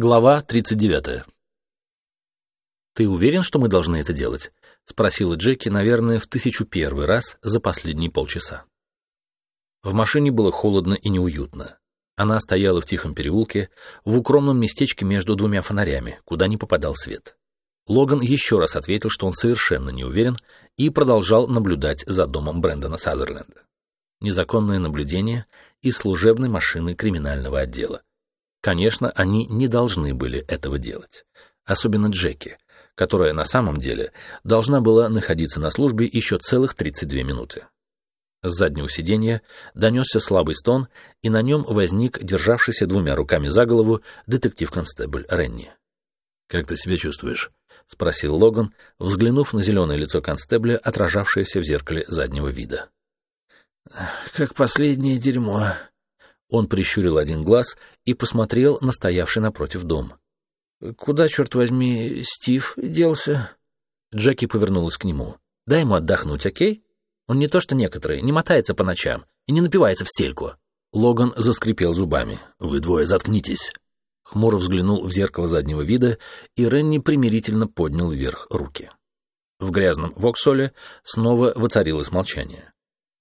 Глава 39. «Ты уверен, что мы должны это делать?» — спросила Джеки, наверное, в тысячу первый раз за последние полчаса. В машине было холодно и неуютно. Она стояла в тихом переулке, в укромном местечке между двумя фонарями, куда не попадал свет. Логан еще раз ответил, что он совершенно не уверен, и продолжал наблюдать за домом Брэндона Сазерленда. Незаконное наблюдение из служебной машины криминального отдела. Конечно, они не должны были этого делать. Особенно Джеки, которая на самом деле должна была находиться на службе еще целых 32 минуты. С заднего сиденья донесся слабый стон, и на нем возник державшийся двумя руками за голову детектив-констебль Ренни. «Как ты себя чувствуешь?» — спросил Логан, взглянув на зеленое лицо констебля, отражавшееся в зеркале заднего вида. «Как последнее дерьмо», он прищурил один глаз и посмотрел на стоявший напротив дом. «Куда, черт возьми, Стив делся?» Джеки повернулась к нему. «Дай ему отдохнуть, окей? Он не то что некоторые, не мотается по ночам и не напивается в стельку». Логан заскрипел зубами. «Вы двое заткнитесь». Хмуро взглянул в зеркало заднего вида, и Ренни примирительно поднял вверх руки. В грязном воксоле снова воцарилось молчание.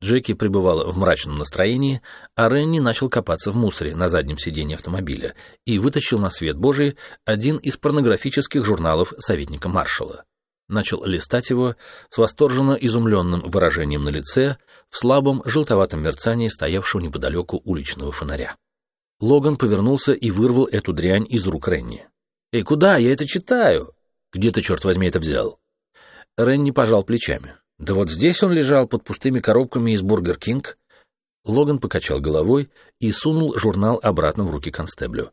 Джеки пребывала в мрачном настроении, а Ренни начал копаться в мусоре на заднем сиденье автомобиля и вытащил на свет Божий один из порнографических журналов советника маршала. Начал листать его с восторженно изумленным выражением на лице в слабом желтоватом мерцании стоявшего неподалеку уличного фонаря. Логан повернулся и вырвал эту дрянь из рук Ренни. «Эй, куда? Я это читаю!» «Где ты, черт возьми, это взял?» Ренни пожал плечами. Да вот здесь он лежал под пустыми коробками из Burger King. Логан покачал головой и сунул журнал обратно в руки констеблю.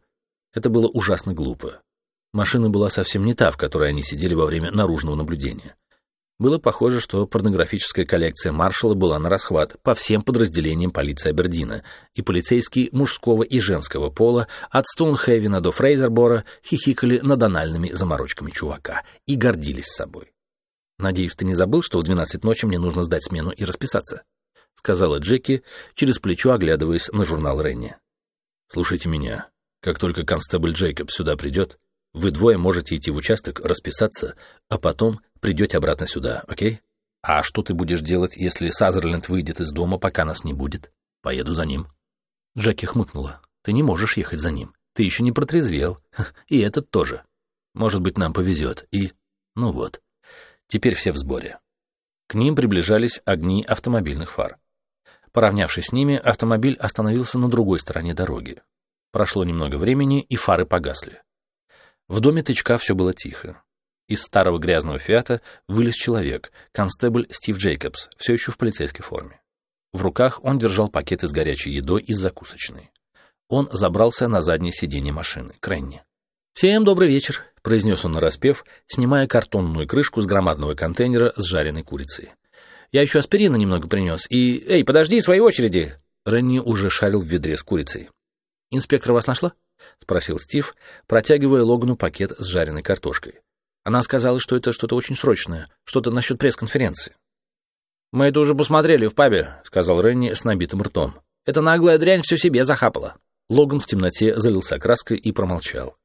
Это было ужасно глупо. Машина была совсем не та, в которой они сидели во время наружного наблюдения. Было похоже, что порнографическая коллекция маршала была нарасхват по всем подразделениям полиции Абердина, и полицейские мужского и женского пола от Стоунхевена до Фрейзербурга хихикали над анальными заморочками чувака и гордились собой. «Надеюсь, ты не забыл, что в двенадцать ночи мне нужно сдать смену и расписаться?» — сказала Джеки, через плечо оглядываясь на журнал Ренни. «Слушайте меня. Как только констебль Джейкоб сюда придет, вы двое можете идти в участок, расписаться, а потом придете обратно сюда, окей? А что ты будешь делать, если Сазерленд выйдет из дома, пока нас не будет? Поеду за ним». Джеки хмыкнула. «Ты не можешь ехать за ним. Ты еще не протрезвел. И этот тоже. Может быть, нам повезет. И... Ну вот. Теперь все в сборе. К ним приближались огни автомобильных фар. Поравнявшись с ними, автомобиль остановился на другой стороне дороги. Прошло немного времени, и фары погасли. В доме тычка все было тихо. Из старого грязного «Фиата» вылез человек, констебль Стив Джейкобс, все еще в полицейской форме. В руках он держал пакеты с горячей едой из закусочной. Он забрался на заднее сиденье машины, к Ренни. «Всем добрый вечер», — произнес он нараспев, снимая картонную крышку с громадного контейнера с жареной курицей. «Я еще аспирина немного принес, и... Эй, подожди своей очереди!» Ренни уже шарил в ведре с курицей. «Инспектор вас нашла?» — спросил Стив, протягивая Логану пакет с жареной картошкой. Она сказала, что это что-то очень срочное, что-то насчет пресс-конференции. «Мы это уже посмотрели в пабе», — сказал Ренни с набитым ртом. «Эта наглая дрянь все себе захапала». Логан в темноте залился краской и промолчал.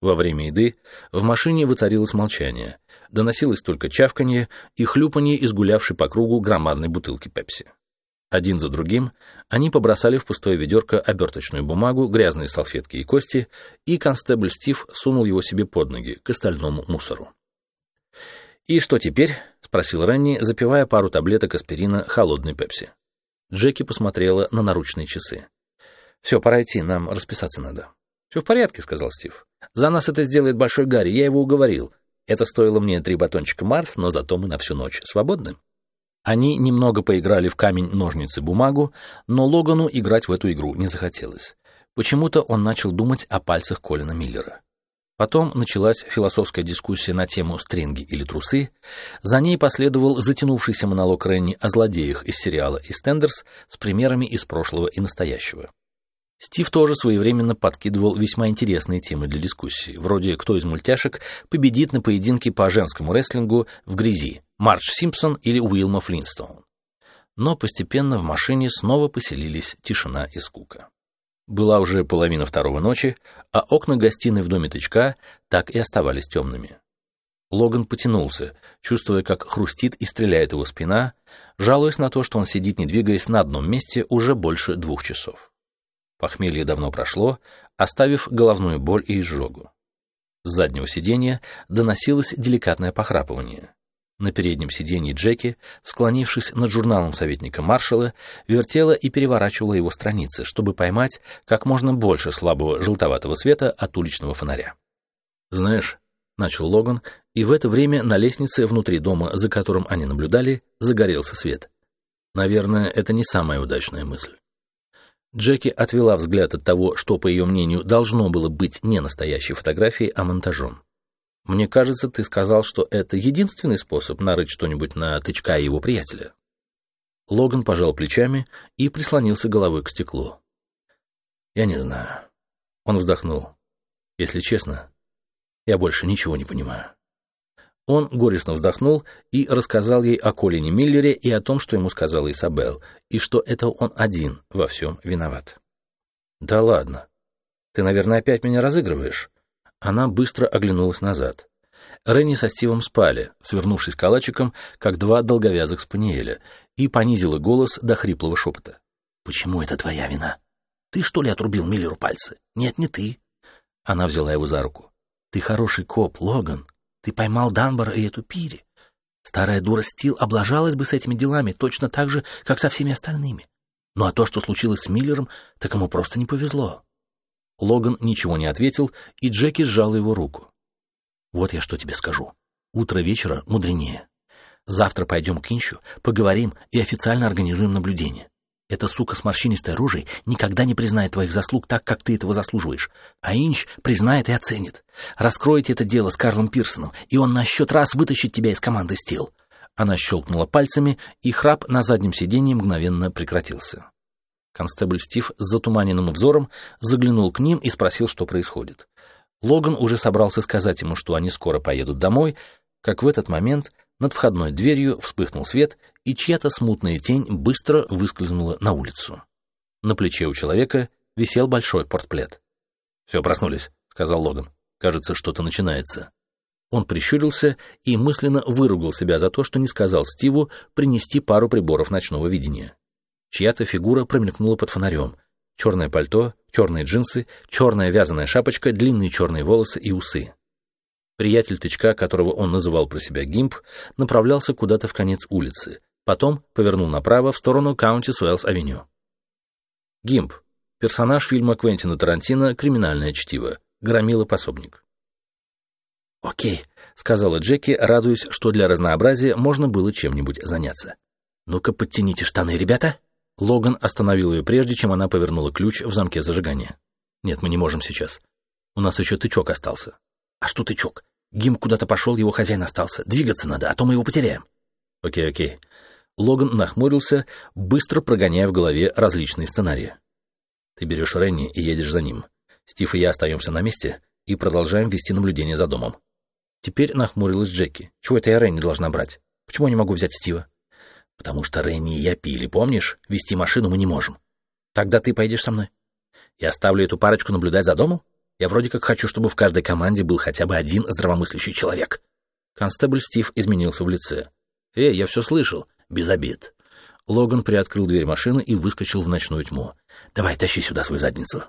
Во время еды в машине воцарилось молчание. Доносилось только чавканье и хлюпанье изгулявшей по кругу громадной бутылки пепси. Один за другим они побросали в пустое ведерко оберточную бумагу, грязные салфетки и кости, и констебль Стив сунул его себе под ноги, к остальному мусору. «И что теперь?» — спросил Ренни, запивая пару таблеток аспирина холодной пепси. Джеки посмотрела на наручные часы. «Все, пора идти, нам расписаться надо». «Все в порядке», — сказал Стив. «За нас это сделает Большой Гарри, я его уговорил. Это стоило мне три батончика Марс, но зато мы на всю ночь свободны». Они немного поиграли в камень, ножницы, бумагу, но Логану играть в эту игру не захотелось. Почему-то он начал думать о пальцах Колина Миллера. Потом началась философская дискуссия на тему «стринги или трусы». За ней последовал затянувшийся монолог Ренни о злодеях из сериала «Истендерс» с примерами из прошлого и настоящего. Стив тоже своевременно подкидывал весьма интересные темы для дискуссии, вроде «Кто из мультяшек победит на поединке по женскому рестлингу в грязи? Мардж Симпсон или Уилма Флинстоун?» Но постепенно в машине снова поселились тишина и скука. Была уже половина второго ночи, а окна гостиной в доме тычка так и оставались темными. Логан потянулся, чувствуя, как хрустит и стреляет его спина, жалуясь на то, что он сидит, не двигаясь на одном месте уже больше двух часов. Похмелье давно прошло, оставив головную боль и изжогу. С заднего сиденья доносилось деликатное похрапывание. На переднем сиденье Джеки, склонившись над журналом советника маршала, вертела и переворачивала его страницы, чтобы поймать как можно больше слабого желтоватого света от уличного фонаря. «Знаешь», — начал Логан, и в это время на лестнице внутри дома, за которым они наблюдали, загорелся свет. Наверное, это не самая удачная мысль. Джеки отвела взгляд от того, что, по ее мнению, должно было быть не настоящей фотографией, а монтажом. Мне кажется, ты сказал, что это единственный способ нарыть что-нибудь на тычка и его приятеля. Логан пожал плечами и прислонился головой к стеклу. Я не знаю. Он вздохнул. Если честно, я больше ничего не понимаю. Он горестно вздохнул и рассказал ей о Колине Миллере и о том, что ему сказала Изабелл, и что это он один во всем виноват. «Да ладно. Ты, наверное, опять меня разыгрываешь?» Она быстро оглянулась назад. Ренни со Стивом спали, свернувшись калачиком, как два долговязых спаниеля, и понизила голос до хриплого шепота. «Почему это твоя вина? Ты что ли отрубил Миллеру пальцы? Нет, не ты». Она взяла его за руку. «Ты хороший коп, Логан. Ты поймал Данбара и эту Пири. Старая дура Стил облажалась бы с этими делами точно так же, как со всеми остальными. Ну а то, что случилось с Миллером, так ему просто не повезло. Логан ничего не ответил, и Джеки сжал его руку. «Вот я что тебе скажу. Утро вечера мудренее. Завтра пойдем к Инчу, поговорим и официально организуем наблюдение. Эта сука с морщинистой рожей никогда не признает твоих заслуг так, как ты этого заслуживаешь. А Инч признает и оценит. Раскройте это дело с Карлом Пирсоном, и он на счет раз вытащит тебя из команды Стил». Она щелкнула пальцами, и храп на заднем сиденье мгновенно прекратился. Констебль Стив с затуманенным взором заглянул к ним и спросил, что происходит. Логан уже собрался сказать ему, что они скоро поедут домой, как в этот момент над входной дверью вспыхнул свет, и чья-то смутная тень быстро выскользнула на улицу. На плече у человека висел большой портплет. «Все, проснулись», — сказал Логан. «Кажется, что-то начинается». Он прищурился и мысленно выругал себя за то, что не сказал Стиву принести пару приборов ночного видения. Чья-то фигура промелькнула под фонарем. Черное пальто, черные джинсы, черная вязаная шапочка, длинные черные волосы и усы. Приятель тычка, которого он называл про себя Гимп, направлялся куда-то в конец улицы, потом повернул направо в сторону Каунти Суэллс-авеню. Гимп — персонаж фильма Квентина Тарантино «Криминальное чтиво», громила-пособник. «Окей», — сказала Джеки, радуясь, что для разнообразия можно было чем-нибудь заняться. «Ну-ка, подтяните штаны, ребята!» Логан остановил ее прежде, чем она повернула ключ в замке зажигания. «Нет, мы не можем сейчас. У нас еще тычок остался». «А что тычок? Гим куда-то пошел, его хозяин остался. Двигаться надо, а то мы его потеряем». «Окей, окей». Логан нахмурился, быстро прогоняя в голове различные сценарии. «Ты берешь Ренни и едешь за ним. Стив и я остаемся на месте и продолжаем вести наблюдение за домом». Теперь нахмурилась Джеки. «Чего это я Ренни должна брать? Почему я не могу взять Стива?» Потому что Ренни и я пили, помнишь? Вести машину мы не можем. Тогда ты пойдешь со мной. Я оставлю эту парочку наблюдать за домом? Я вроде как хочу, чтобы в каждой команде был хотя бы один здравомыслящий человек. Констебль Стив изменился в лице. «Эй, я все слышал. Без обид». Логан приоткрыл дверь машины и выскочил в ночную тьму. «Давай, тащи сюда свою задницу».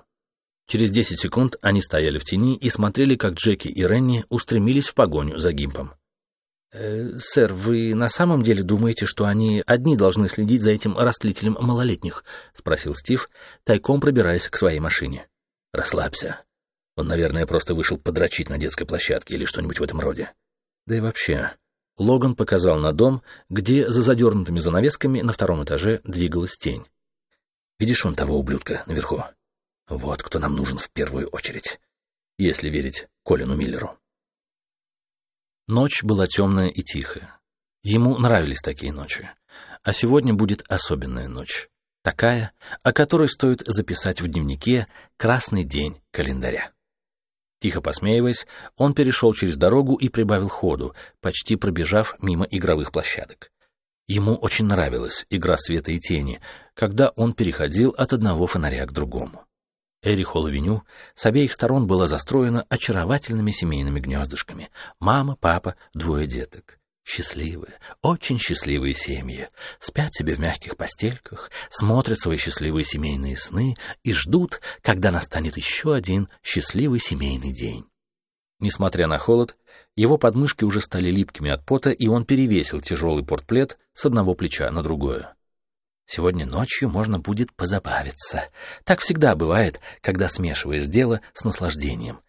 Через десять секунд они стояли в тени и смотрели, как Джеки и Ренни устремились в погоню за Гимпом. Э, «Сэр, вы на самом деле думаете, что они одни должны следить за этим растлителем малолетних?» — спросил Стив, тайком пробираясь к своей машине. «Расслабься. Он, наверное, просто вышел подрочить на детской площадке или что-нибудь в этом роде. Да и вообще...» Логан показал на дом, где за задернутыми занавесками на втором этаже двигалась тень. «Видишь вон того ублюдка наверху? Вот кто нам нужен в первую очередь, если верить Колину Миллеру». Ночь была темная и тихая. Ему нравились такие ночи. А сегодня будет особенная ночь. Такая, о которой стоит записать в дневнике «Красный день календаря». Тихо посмеиваясь, он перешел через дорогу и прибавил ходу, почти пробежав мимо игровых площадок. Ему очень нравилась игра света и тени, когда он переходил от одного фонаря к другому. Эри Холл-авеню с обеих сторон была застроена очаровательными семейными гнездышками. Мама, папа, двое деток. Счастливые, очень счастливые семьи. Спят себе в мягких постельках, смотрят свои счастливые семейные сны и ждут, когда настанет еще один счастливый семейный день. Несмотря на холод, его подмышки уже стали липкими от пота, и он перевесил тяжелый портплет с одного плеча на другое. Сегодня ночью можно будет позабавиться. Так всегда бывает, когда смешиваешь дело с наслаждением.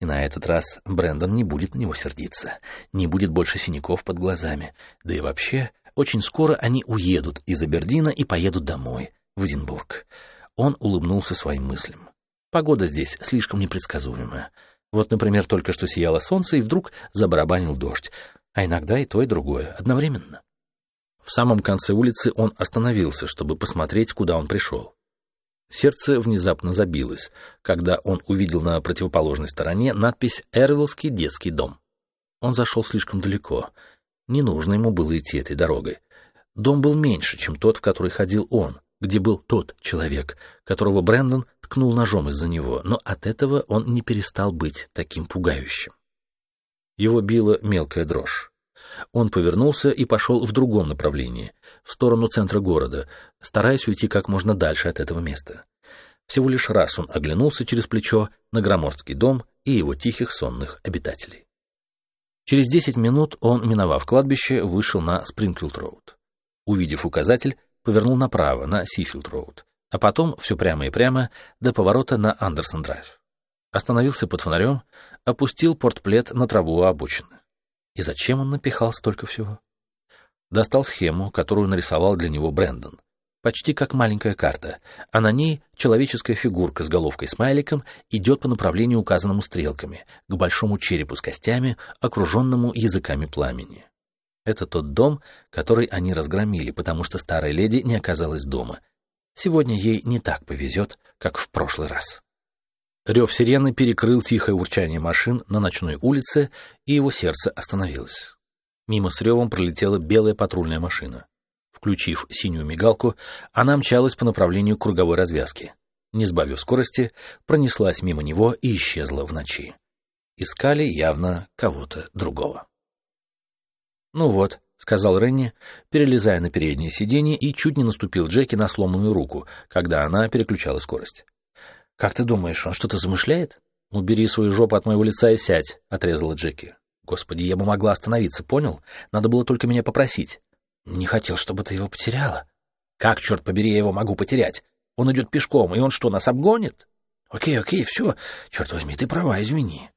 И на этот раз Брэндон не будет на него сердиться, не будет больше синяков под глазами. Да и вообще, очень скоро они уедут из Абердина и поедут домой, в Эдинбург. Он улыбнулся своим мыслям. Погода здесь слишком непредсказуемая. Вот, например, только что сияло солнце, и вдруг забарабанил дождь, а иногда и то, и другое одновременно. В самом конце улицы он остановился, чтобы посмотреть, куда он пришел. Сердце внезапно забилось, когда он увидел на противоположной стороне надпись «Эрвиллский детский дом». Он зашел слишком далеко. Не нужно ему было идти этой дорогой. Дом был меньше, чем тот, в который ходил он, где был тот человек, которого Брэндон ткнул ножом из-за него, но от этого он не перестал быть таким пугающим. Его била мелкая дрожь. Он повернулся и пошел в другом направлении, в сторону центра города, стараясь уйти как можно дальше от этого места. Всего лишь раз он оглянулся через плечо на громоздкий дом и его тихих сонных обитателей. Через десять минут он, миновав кладбище, вышел на Спрингфилд-роуд. Увидев указатель, повернул направо, на Сифилд-роуд, а потом все прямо и прямо до поворота на Андерсон-драйв. Остановился под фонарем, опустил портплет на траву у обочины. И зачем он напихал столько всего? Достал схему, которую нарисовал для него Брэндон. Почти как маленькая карта, а на ней человеческая фигурка с головкой-смайликом идет по направлению, указанному стрелками, к большому черепу с костями, окруженному языками пламени. Это тот дом, который они разгромили, потому что старая леди не оказалась дома. Сегодня ей не так повезет, как в прошлый раз. Рев сирены перекрыл тихое урчание машин на ночной улице, и его сердце остановилось. Мимо с ревом пролетела белая патрульная машина. Включив синюю мигалку, она мчалась по направлению круговой развязки. Не сбавив скорости, пронеслась мимо него и исчезла в ночи. Искали явно кого-то другого. «Ну вот», — сказал Ренни, перелезая на переднее сиденье и чуть не наступил Джеки на сломанную руку, когда она переключала скорость. «Как ты думаешь, он что-то замышляет?» «Убери свою жопу от моего лица и сядь», — отрезала Джеки. «Господи, я бы могла остановиться, понял? Надо было только меня попросить». «Не хотел, чтобы ты его потеряла». «Как, черт побери, я его могу потерять? Он идет пешком, и он что, нас обгонит?» «Окей, окей, все. Черт возьми, ты права, извини».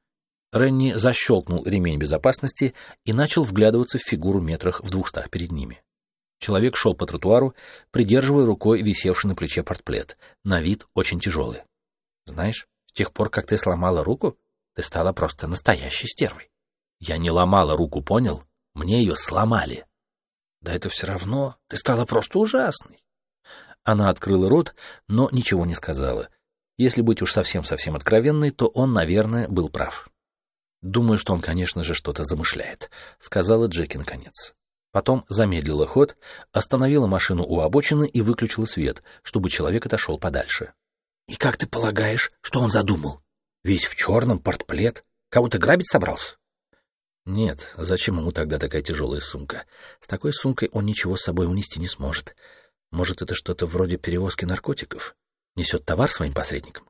Ренни защелкнул ремень безопасности и начал вглядываться в фигуру метрах в двухстах перед ними. Человек шел по тротуару, придерживая рукой висевший на плече портплет, на вид очень тяжелый. Знаешь, с тех пор, как ты сломала руку, ты стала просто настоящей стервой. Я не ломала руку, понял? Мне ее сломали. Да это все равно, ты стала просто ужасной. Она открыла рот, но ничего не сказала. Если быть уж совсем-совсем откровенной, то он, наверное, был прав. «Думаю, что он, конечно же, что-то замышляет», — сказала Джеки наконец. Потом замедлила ход, остановила машину у обочины и выключила свет, чтобы человек отошел подальше. И как ты полагаешь, что он задумал? Весь в черном, портплет. Кого-то грабить собрался? Нет, зачем ему тогда такая тяжелая сумка? С такой сумкой он ничего с собой унести не сможет. Может, это что-то вроде перевозки наркотиков? Несет товар своим посредникам?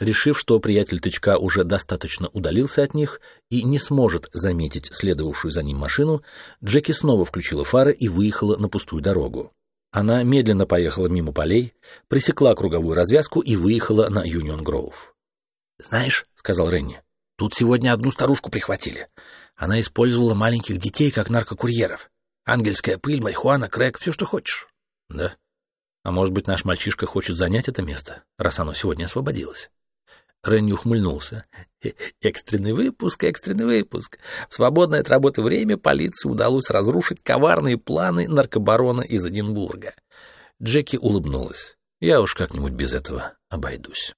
Решив, что приятель тычка уже достаточно удалился от них и не сможет заметить следовавшую за ним машину, Джеки снова включила фары и выехала на пустую дорогу. Она медленно поехала мимо полей, пресекла круговую развязку и выехала на Юнион Гроув. «Знаешь», — сказал Ренни, — «тут сегодня одну старушку прихватили. Она использовала маленьких детей как наркокурьеров. Ангельская пыль, марихуана, крэк, все, что хочешь». «Да? А может быть, наш мальчишка хочет занять это место, раз оно сегодня освободилось?» Ренни ухмыльнулся. Экстренный выпуск, экстренный выпуск. В свободное от работы время полиции удалось разрушить коварные планы наркобарона из Эдинбурга. Джеки улыбнулась. Я уж как-нибудь без этого обойдусь.